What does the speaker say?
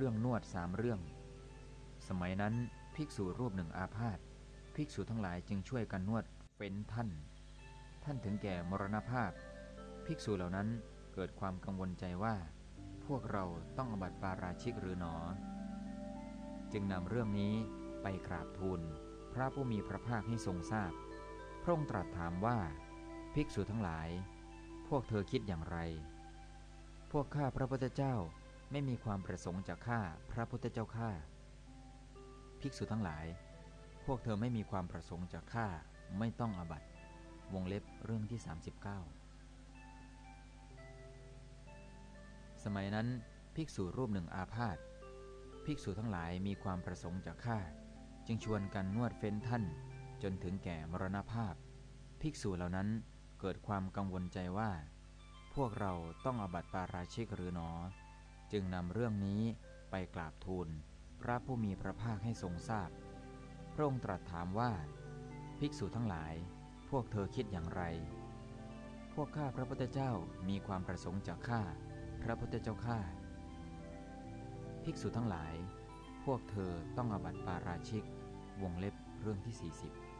เรื่องนวดสามเรื่อง สมัยนั้นภิกษุรูปหนึ่งอาพาธภิกษุทั้งหลายจึงช่วยกันนวดเฟ้นท่าน ท่านถึงแก่มรณภาพ ภิกษุเหล่านั้นเกิดความกังวลใจว่า พวกเราต้องอบัติปาราชิกหรือหนอ จึงนำเรื่องนี้ไปกราบทูล พระผู้มีพระภาคให้ทรงทราบ พระองค์ตรัสถามว่า ภิกษุทั้งหลาย พวกเธอคิดอย่างไร พวกข้าพระพุทธเจ้า ไม่มีความประสงค์จะฆ่าพระพุทธเจ้าข้าภิกษุทั้งหลาย พวกเธอไม่มีความประสงค์จะฆ่าไม่ต้องอบัตวงเล็บเรื่องที่ 39 สมัยนั้นภิกษุรูปหนึ่งอาพาธภิกษุทั้งหลายมีความประสงค์จะฆ่า จึงชวนกันนวดเฟ้นท่าน จนถึงแก่มรณภาพ ภิกษุเหล่านั้นเกิดความกังวลใจว่า พวกเราต้องอบัตปาราชิกหรือหนอ จึงนำเรื่องนี้ไปกราบทูลพระผู้มีพระภาคให้ทรงทราบพระองค์ตรัสถามว่า ภิกษุทั้งหลาย พวกเธอคิดอย่างไร พวกข้าพระพุทธเจ้ามีความประสงค์จะฆ่าพระพุทธเจ้าข้าภิกษุทั้งหลาย พวกเธอต้องอบัติปาราชิก วงเล็บเรื่องที่ 40